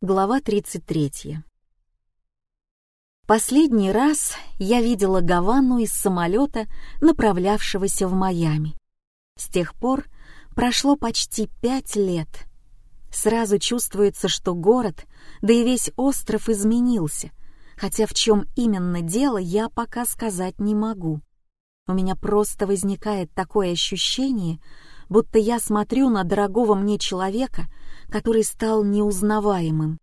Глава 33. Последний раз я видела Гавану из самолета, направлявшегося в Майами. С тех пор прошло почти пять лет. Сразу чувствуется, что город, да и весь остров изменился, хотя в чем именно дело, я пока сказать не могу. У меня просто возникает такое ощущение, будто я смотрю на дорогого мне человека — который стал неузнаваемым.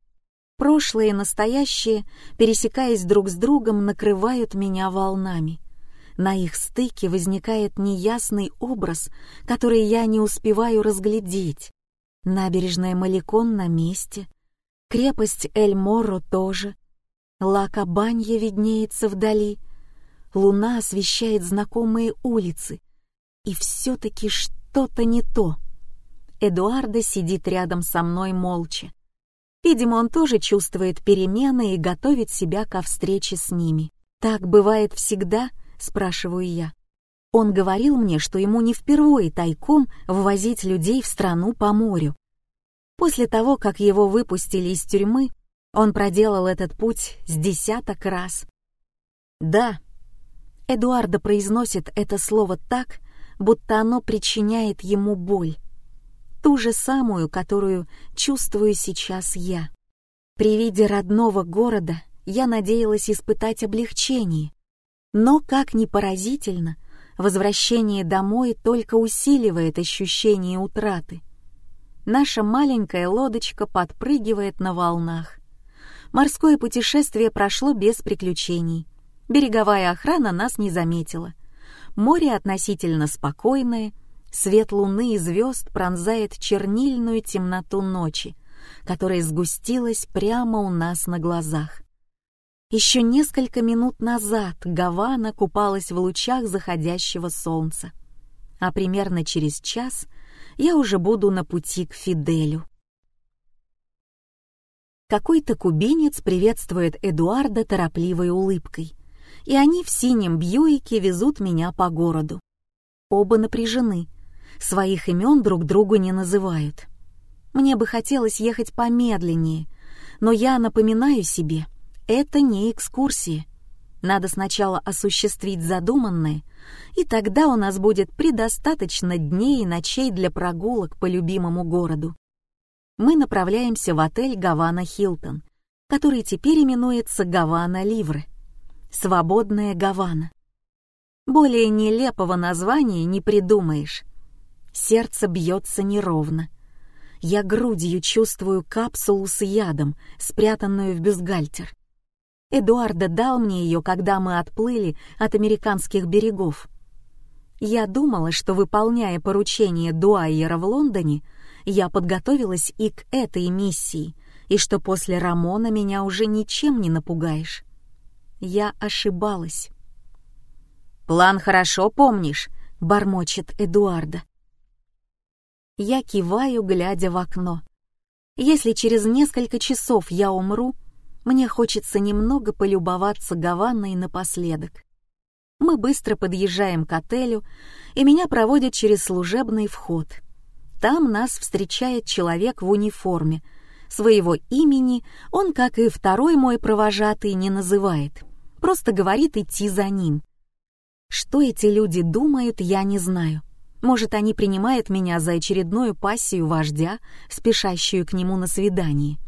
Прошлое и настоящее, пересекаясь друг с другом, накрывают меня волнами. На их стыке возникает неясный образ, который я не успеваю разглядеть. Набережная Маликон на месте, крепость Эль-Моро тоже, Ла-Кабанья виднеется вдали, луна освещает знакомые улицы, и все-таки что-то не то — Эдуарда сидит рядом со мной молча. Видимо, он тоже чувствует перемены и готовит себя ко встрече с ними. «Так бывает всегда?» — спрашиваю я. Он говорил мне, что ему не впервые тайком ввозить людей в страну по морю. После того, как его выпустили из тюрьмы, он проделал этот путь с десяток раз. «Да», Эдуарда произносит это слово так, будто оно причиняет ему боль ту же самую, которую чувствую сейчас я. При виде родного города я надеялась испытать облегчение, но, как ни поразительно, возвращение домой только усиливает ощущение утраты. Наша маленькая лодочка подпрыгивает на волнах. Морское путешествие прошло без приключений. Береговая охрана нас не заметила. Море относительно спокойное — Свет луны и звезд пронзает чернильную темноту ночи, которая сгустилась прямо у нас на глазах. Еще несколько минут назад Гавана купалась в лучах заходящего солнца, а примерно через час я уже буду на пути к Фиделю. Какой-то кубинец приветствует Эдуарда торопливой улыбкой, и они в синем Бьюике везут меня по городу. Оба напряжены, своих имен друг другу не называют. Мне бы хотелось ехать помедленнее, но я напоминаю себе, это не экскурсия. Надо сначала осуществить задуманное, и тогда у нас будет предостаточно дней и ночей для прогулок по любимому городу. Мы направляемся в отель «Гавана Хилтон», который теперь именуется «Гавана Ливры». «Свободная Гавана». Более нелепого названия не придумаешь. Сердце бьется неровно. Я грудью чувствую капсулу с ядом, спрятанную в бюстгальтер. Эдуарда дал мне ее, когда мы отплыли от американских берегов. Я думала, что, выполняя поручение Дуайера в Лондоне, я подготовилась и к этой миссии, и что после Рамона меня уже ничем не напугаешь. Я ошибалась. «План хорошо помнишь», — бормочет Эдуарда. Я киваю, глядя в окно. Если через несколько часов я умру, мне хочется немного полюбоваться Гаванной напоследок. Мы быстро подъезжаем к отелю, и меня проводят через служебный вход. Там нас встречает человек в униформе. Своего имени он, как и второй мой провожатый, не называет. Просто говорит идти за ним. Что эти люди думают, я не знаю. Может, они принимают меня за очередную пассию вождя, спешащую к нему на свидание.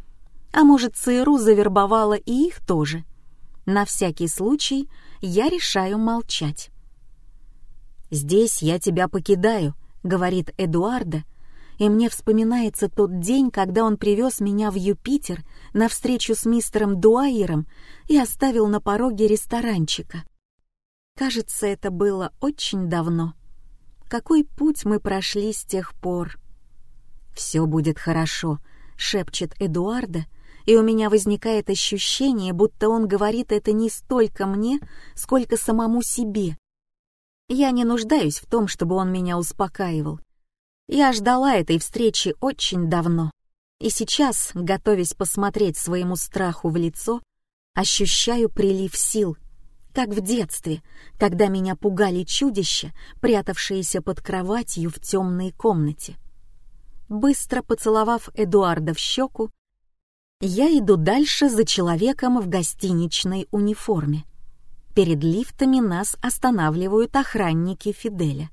А может, ЦРУ завербовала и их тоже. На всякий случай я решаю молчать. «Здесь я тебя покидаю», — говорит Эдуарда, и мне вспоминается тот день, когда он привез меня в Юпитер на встречу с мистером Дуайером и оставил на пороге ресторанчика. Кажется, это было очень давно какой путь мы прошли с тех пор. «Все будет хорошо», — шепчет Эдуарда, и у меня возникает ощущение, будто он говорит это не столько мне, сколько самому себе. Я не нуждаюсь в том, чтобы он меня успокаивал. Я ждала этой встречи очень давно, и сейчас, готовясь посмотреть своему страху в лицо, ощущаю прилив сил — как в детстве, когда меня пугали чудища, прятавшиеся под кроватью в темной комнате. Быстро поцеловав Эдуарда в щеку, Я иду дальше за человеком в гостиничной униформе. Перед лифтами нас останавливают охранники Фиделя.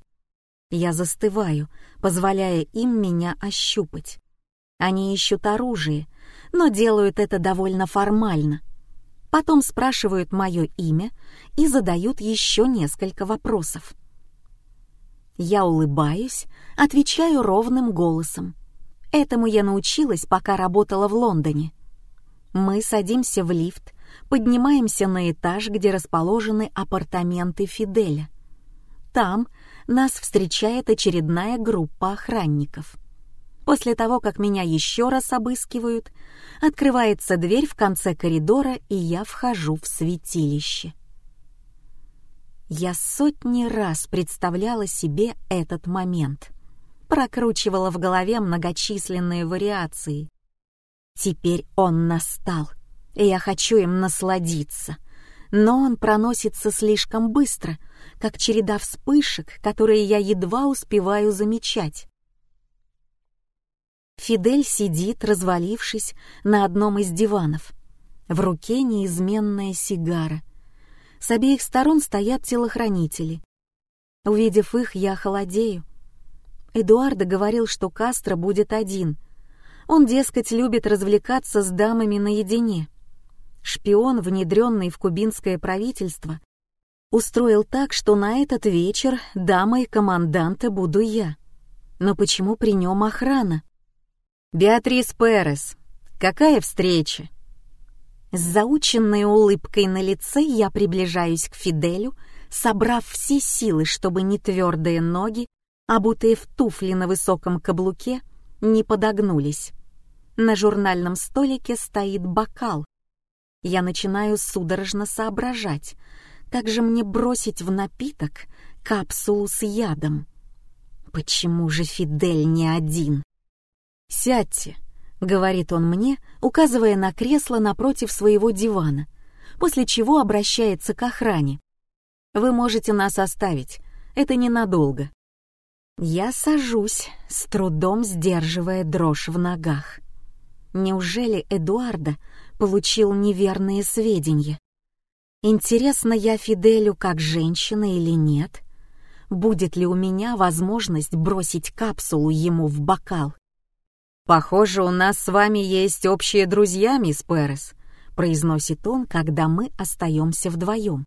Я застываю, позволяя им меня ощупать. Они ищут оружие, но делают это довольно формально. Потом спрашивают мое имя и задают еще несколько вопросов. Я улыбаюсь, отвечаю ровным голосом. Этому я научилась, пока работала в Лондоне. Мы садимся в лифт, поднимаемся на этаж, где расположены апартаменты Фиделя. Там нас встречает очередная группа охранников. После того, как меня еще раз обыскивают, открывается дверь в конце коридора, и я вхожу в святилище. Я сотни раз представляла себе этот момент, прокручивала в голове многочисленные вариации. Теперь он настал, и я хочу им насладиться, но он проносится слишком быстро, как череда вспышек, которые я едва успеваю замечать. Фидель сидит, развалившись на одном из диванов. В руке неизменная сигара. С обеих сторон стоят телохранители. Увидев их, я холодею. Эдуардо говорил, что Кастро будет один. Он, дескать, любит развлекаться с дамами наедине. Шпион, внедренный в кубинское правительство, устроил так, что на этот вечер дамой команданта буду я. Но почему при нем охрана? «Беатрис Перес, какая встреча?» С заученной улыбкой на лице я приближаюсь к Фиделю, собрав все силы, чтобы не твердые ноги, обутые в туфли на высоком каблуке, не подогнулись. На журнальном столике стоит бокал. Я начинаю судорожно соображать, как же мне бросить в напиток капсулу с ядом. Почему же Фидель не один? «Сядьте», — говорит он мне, указывая на кресло напротив своего дивана, после чего обращается к охране. «Вы можете нас оставить, это ненадолго». Я сажусь, с трудом сдерживая дрожь в ногах. Неужели Эдуарда получил неверные сведения? Интересно я Фиделю как женщина или нет? Будет ли у меня возможность бросить капсулу ему в бокал? «Похоже, у нас с вами есть общие друзья, мисс Перес», произносит он, когда мы остаемся вдвоем.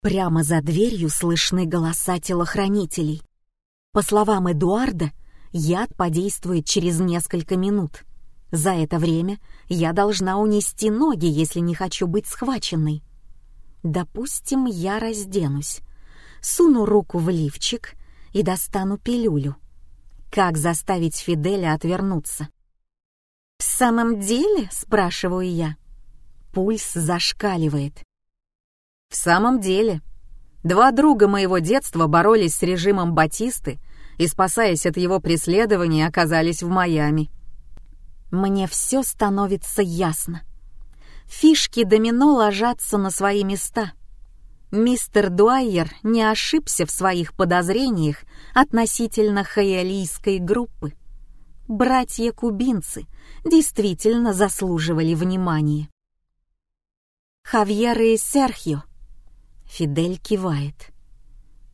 Прямо за дверью слышны голоса телохранителей. По словам Эдуарда, яд подействует через несколько минут. За это время я должна унести ноги, если не хочу быть схваченной. Допустим, я разденусь, суну руку в лифчик и достану пилюлю. Как заставить Фиделя отвернуться? «В самом деле?» — спрашиваю я. Пульс зашкаливает. «В самом деле. Два друга моего детства боролись с режимом Батисты и, спасаясь от его преследования, оказались в Майами». Мне все становится ясно. Фишки домино ложатся на свои места — Мистер Дуайер не ошибся в своих подозрениях относительно хаялийской группы. Братья-кубинцы действительно заслуживали внимания. Хавьер и Серхио. Фидель кивает.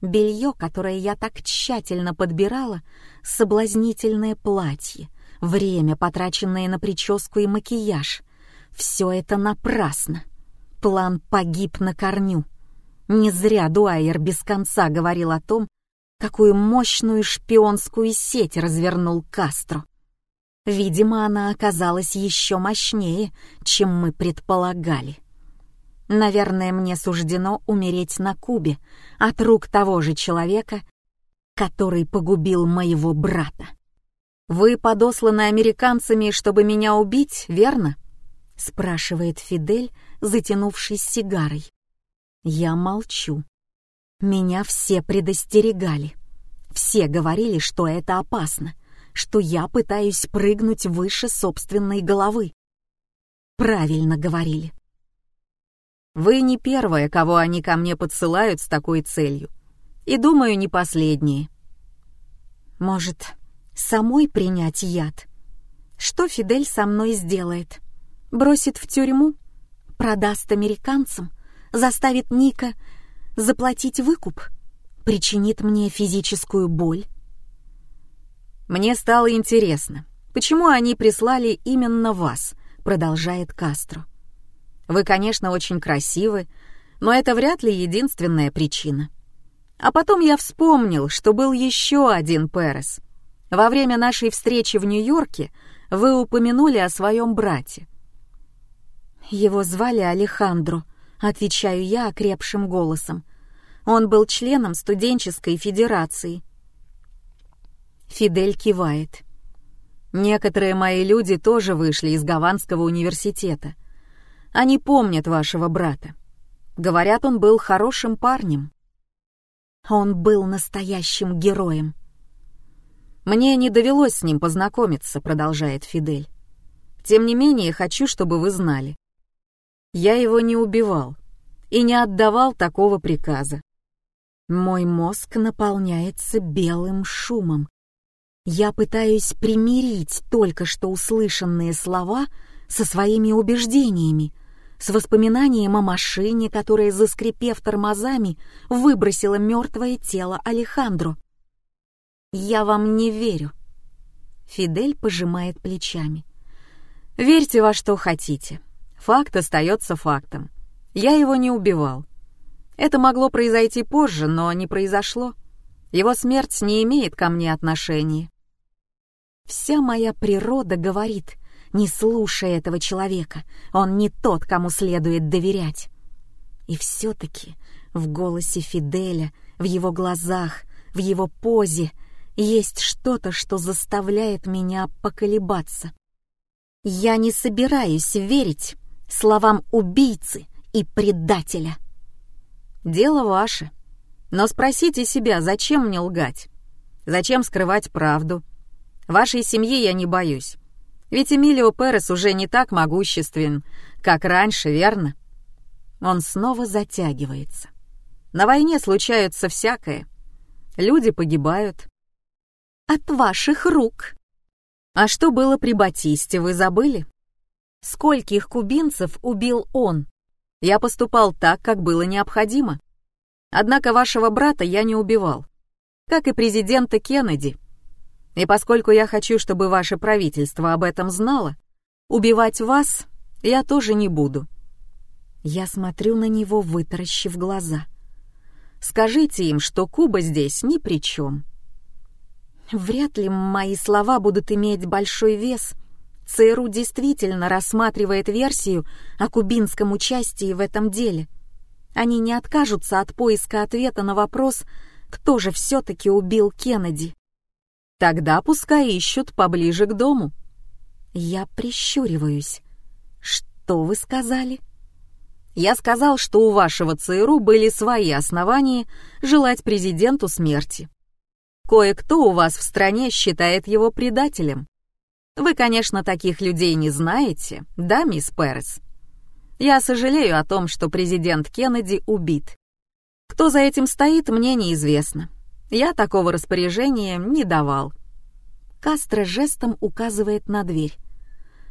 Белье, которое я так тщательно подбирала, соблазнительное платье, время, потраченное на прическу и макияж — все это напрасно. План погиб на корню. Не зря Дуайер без конца говорил о том, какую мощную шпионскую сеть развернул Кастро. Видимо, она оказалась еще мощнее, чем мы предполагали. Наверное, мне суждено умереть на Кубе от рук того же человека, который погубил моего брата. «Вы подосланы американцами, чтобы меня убить, верно?» — спрашивает Фидель, затянувшись сигарой. Я молчу. Меня все предостерегали. Все говорили, что это опасно, что я пытаюсь прыгнуть выше собственной головы. Правильно говорили. Вы не первая, кого они ко мне подсылают с такой целью. И, думаю, не последние. Может, самой принять яд? Что Фидель со мной сделает? Бросит в тюрьму? Продаст американцам? Заставит Ника заплатить выкуп? Причинит мне физическую боль? Мне стало интересно, почему они прислали именно вас, продолжает Кастро. Вы, конечно, очень красивы, но это вряд ли единственная причина. А потом я вспомнил, что был еще один Перес. Во время нашей встречи в Нью-Йорке вы упомянули о своем брате. Его звали Алехандро, отвечаю я окрепшим голосом. Он был членом студенческой федерации. Фидель кивает. Некоторые мои люди тоже вышли из Гаванского университета. Они помнят вашего брата. Говорят, он был хорошим парнем. Он был настоящим героем. Мне не довелось с ним познакомиться, продолжает Фидель. Тем не менее, хочу, чтобы вы знали. Я его не убивал и не отдавал такого приказа. Мой мозг наполняется белым шумом. Я пытаюсь примирить только что услышанные слова со своими убеждениями, с воспоминанием о машине, которая, заскрипев тормозами, выбросила мертвое тело Алехандро. «Я вам не верю». Фидель пожимает плечами. «Верьте во что хотите. Факт остается фактом. Я его не убивал. Это могло произойти позже, но не произошло. Его смерть не имеет ко мне отношения». Вся моя природа говорит, не слушай этого человека, он не тот, кому следует доверять. И все-таки в голосе Фиделя, в его глазах, в его позе есть что-то, что заставляет меня поколебаться. Я не собираюсь верить словам убийцы и предателя. Дело ваше. Но спросите себя, зачем мне лгать? Зачем скрывать правду? Вашей семьи я не боюсь. Ведь Эмилио Перес уже не так могуществен, как раньше, верно? Он снова затягивается. На войне случаются всякое. Люди погибают. От ваших рук. А что было при Батисте, вы забыли? Скольких кубинцев убил он? Я поступал так, как было необходимо. Однако вашего брата я не убивал. Как и президента Кеннеди. И поскольку я хочу, чтобы ваше правительство об этом знало, убивать вас я тоже не буду. Я смотрю на него, вытаращив глаза. Скажите им, что Куба здесь ни при чем. Вряд ли мои слова будут иметь большой вес. ЦРУ действительно рассматривает версию о кубинском участии в этом деле. Они не откажутся от поиска ответа на вопрос, кто же все-таки убил Кеннеди. Тогда пускай ищут поближе к дому. Я прищуриваюсь. Что вы сказали? Я сказал, что у вашего ЦРУ были свои основания желать президенту смерти. Кое-кто у вас в стране считает его предателем. Вы, конечно, таких людей не знаете, да, мисс Перес? Я сожалею о том, что президент Кеннеди убит. Кто за этим стоит, мне неизвестно. Я такого распоряжения не давал. Кастро жестом указывает на дверь.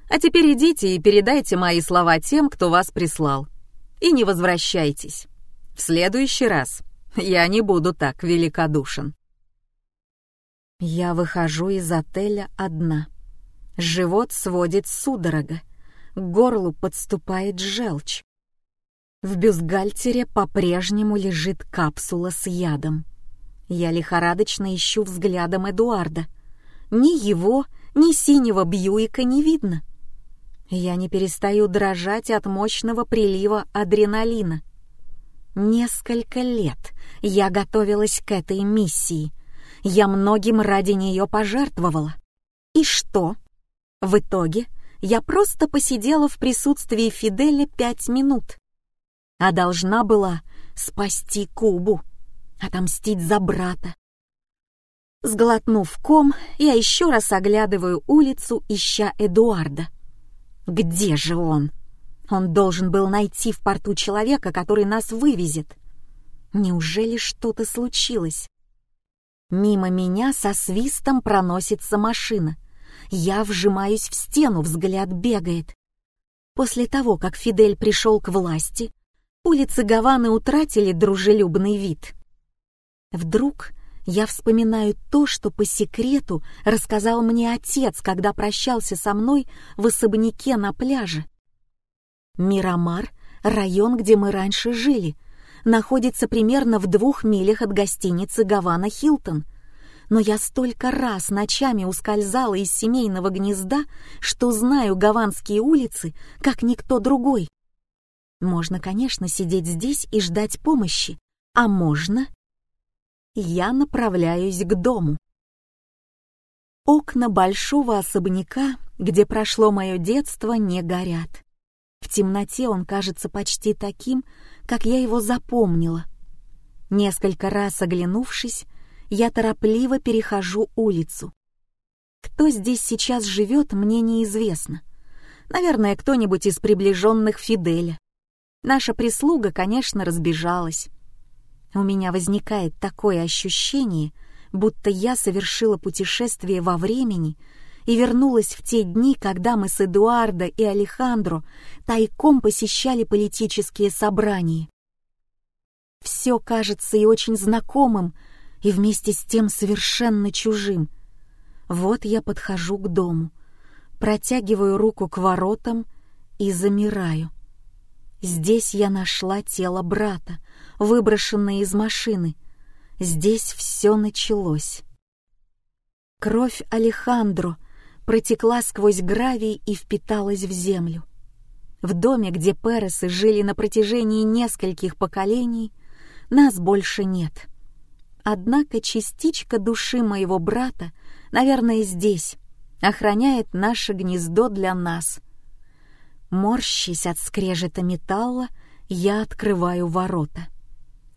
А теперь идите и передайте мои слова тем, кто вас прислал. И не возвращайтесь. В следующий раз я не буду так великодушен. Я выхожу из отеля одна. Живот сводит судорога. К горлу подступает желчь. В бюстгальтере по-прежнему лежит капсула с ядом. Я лихорадочно ищу взглядом Эдуарда. Ни его, ни синего Бьюика не видно. Я не перестаю дрожать от мощного прилива адреналина. Несколько лет я готовилась к этой миссии. Я многим ради нее пожертвовала. И что? В итоге я просто посидела в присутствии Фиделя пять минут. А должна была спасти Кубу отомстить за брата. Сглотнув ком, я еще раз оглядываю улицу, ища Эдуарда. Где же он? Он должен был найти в порту человека, который нас вывезет. Неужели что-то случилось? Мимо меня со свистом проносится машина. Я вжимаюсь в стену, взгляд бегает. После того, как Фидель пришел к власти, улицы Гаваны утратили дружелюбный вид. Вдруг я вспоминаю то, что по секрету рассказал мне отец, когда прощался со мной в особняке на пляже. Мирамар — район, где мы раньше жили, находится примерно в двух милях от гостиницы «Гавана Хилтон», но я столько раз ночами ускользала из семейного гнезда, что знаю гаванские улицы, как никто другой. Можно, конечно, сидеть здесь и ждать помощи, а можно... Я направляюсь к дому. Окна большого особняка, где прошло мое детство, не горят. В темноте он кажется почти таким, как я его запомнила. Несколько раз оглянувшись, я торопливо перехожу улицу. Кто здесь сейчас живет, мне неизвестно. Наверное, кто-нибудь из приближенных Фиделя. Наша прислуга, конечно, разбежалась. У меня возникает такое ощущение, будто я совершила путешествие во времени и вернулась в те дни, когда мы с Эдуардо и Алехандро тайком посещали политические собрания. Все кажется и очень знакомым, и вместе с тем совершенно чужим. Вот я подхожу к дому, протягиваю руку к воротам и замираю. Здесь я нашла тело брата, выброшенное из машины. Здесь все началось. Кровь Алехандро протекла сквозь гравий и впиталась в землю. В доме, где Пересы жили на протяжении нескольких поколений, нас больше нет. Однако частичка души моего брата, наверное, здесь, охраняет наше гнездо для нас. Морщись от скрежета металла, я открываю ворота.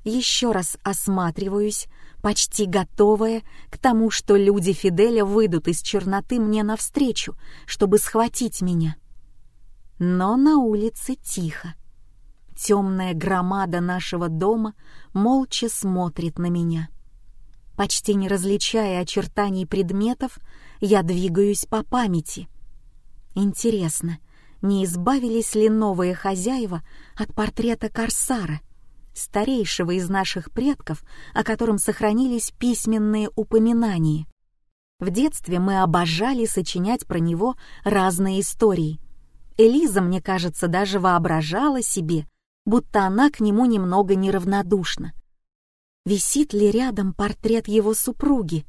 Еще раз осматриваюсь, почти готовая к тому, что люди Фиделя выйдут из черноты мне навстречу, чтобы схватить меня. Но на улице тихо. Темная громада нашего дома молча смотрит на меня. Почти не различая очертаний предметов, я двигаюсь по памяти. Интересно, не избавились ли новые хозяева от портрета Корсара, старейшего из наших предков, о котором сохранились письменные упоминания? В детстве мы обожали сочинять про него разные истории. Элиза, мне кажется, даже воображала себе, будто она к нему немного неравнодушна. Висит ли рядом портрет его супруги?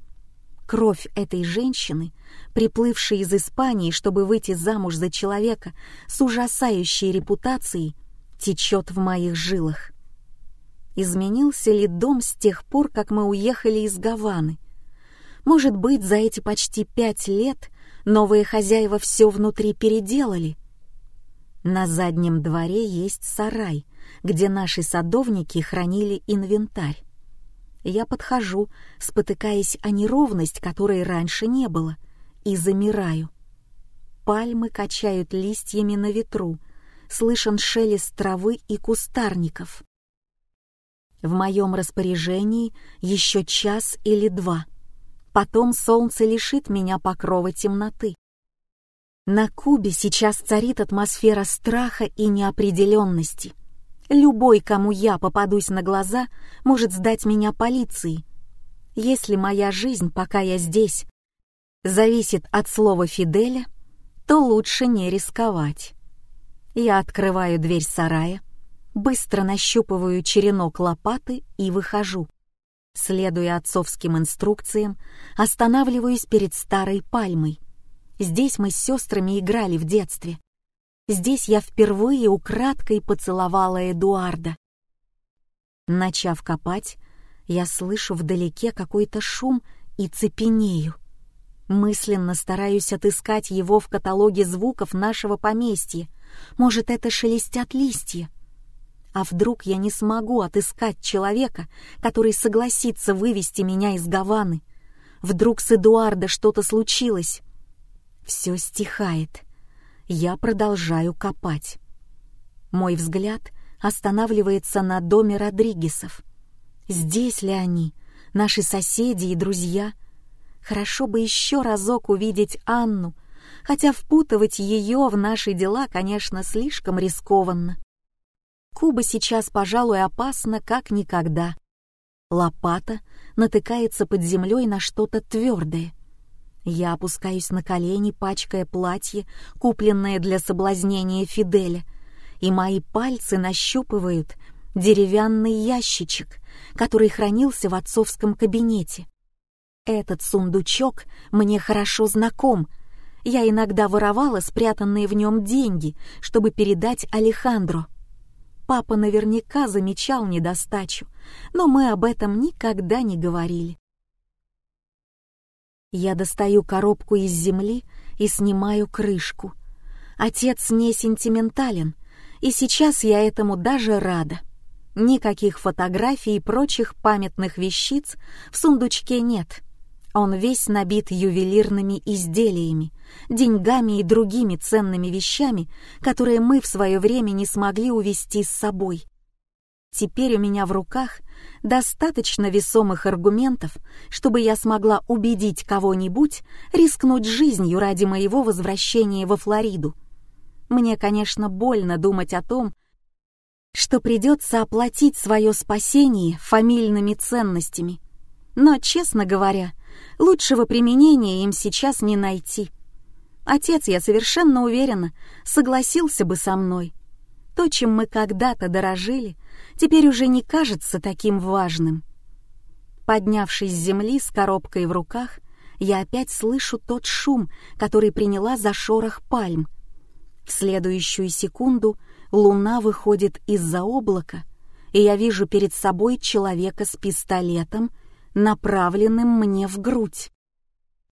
Кровь этой женщины, приплывшей из Испании, чтобы выйти замуж за человека с ужасающей репутацией, течет в моих жилах. Изменился ли дом с тех пор, как мы уехали из Гаваны? Может быть, за эти почти пять лет новые хозяева все внутри переделали? На заднем дворе есть сарай, где наши садовники хранили инвентарь. Я подхожу, спотыкаясь о неровность, которой раньше не было, и замираю. Пальмы качают листьями на ветру, слышен шелест травы и кустарников. В моем распоряжении еще час или два. Потом солнце лишит меня покрова темноты. На Кубе сейчас царит атмосфера страха и неопределенности — Любой, кому я попадусь на глаза, может сдать меня полиции. Если моя жизнь, пока я здесь, зависит от слова Фиделя, то лучше не рисковать. Я открываю дверь сарая, быстро нащупываю черенок лопаты и выхожу. Следуя отцовским инструкциям, останавливаюсь перед старой пальмой. Здесь мы с сестрами играли в детстве. Здесь я впервые украдкой поцеловала Эдуарда. Начав копать, я слышу вдалеке какой-то шум и цепенею. Мысленно стараюсь отыскать его в каталоге звуков нашего поместья. Может, это шелестят листья. А вдруг я не смогу отыскать человека, который согласится вывести меня из Гаваны? Вдруг с Эдуарда что-то случилось? Все стихает я продолжаю копать. Мой взгляд останавливается на доме Родригесов. Здесь ли они, наши соседи и друзья? Хорошо бы еще разок увидеть Анну, хотя впутывать ее в наши дела, конечно, слишком рискованно. Куба сейчас, пожалуй, опасна как никогда. Лопата натыкается под землей на что-то твердое. Я опускаюсь на колени, пачкая платье, купленное для соблазнения Фиделя, и мои пальцы нащупывают деревянный ящичек, который хранился в отцовском кабинете. Этот сундучок мне хорошо знаком. Я иногда воровала спрятанные в нем деньги, чтобы передать Алехандро. Папа наверняка замечал недостачу, но мы об этом никогда не говорили. Я достаю коробку из земли и снимаю крышку. Отец не сентиментален, и сейчас я этому даже рада. Никаких фотографий и прочих памятных вещиц в сундучке нет. Он весь набит ювелирными изделиями, деньгами и другими ценными вещами, которые мы в свое время не смогли увезти с собой. Теперь у меня в руках достаточно весомых аргументов, чтобы я смогла убедить кого-нибудь рискнуть жизнью ради моего возвращения во Флориду. Мне, конечно, больно думать о том, что придется оплатить свое спасение фамильными ценностями. Но, честно говоря, Лучшего применения им сейчас не найти. Отец, я совершенно уверена, согласился бы со мной. То, чем мы когда-то дорожили, теперь уже не кажется таким важным. Поднявшись с земли с коробкой в руках, я опять слышу тот шум, который приняла за шорох пальм. В следующую секунду луна выходит из-за облака, и я вижу перед собой человека с пистолетом, направленным мне в грудь.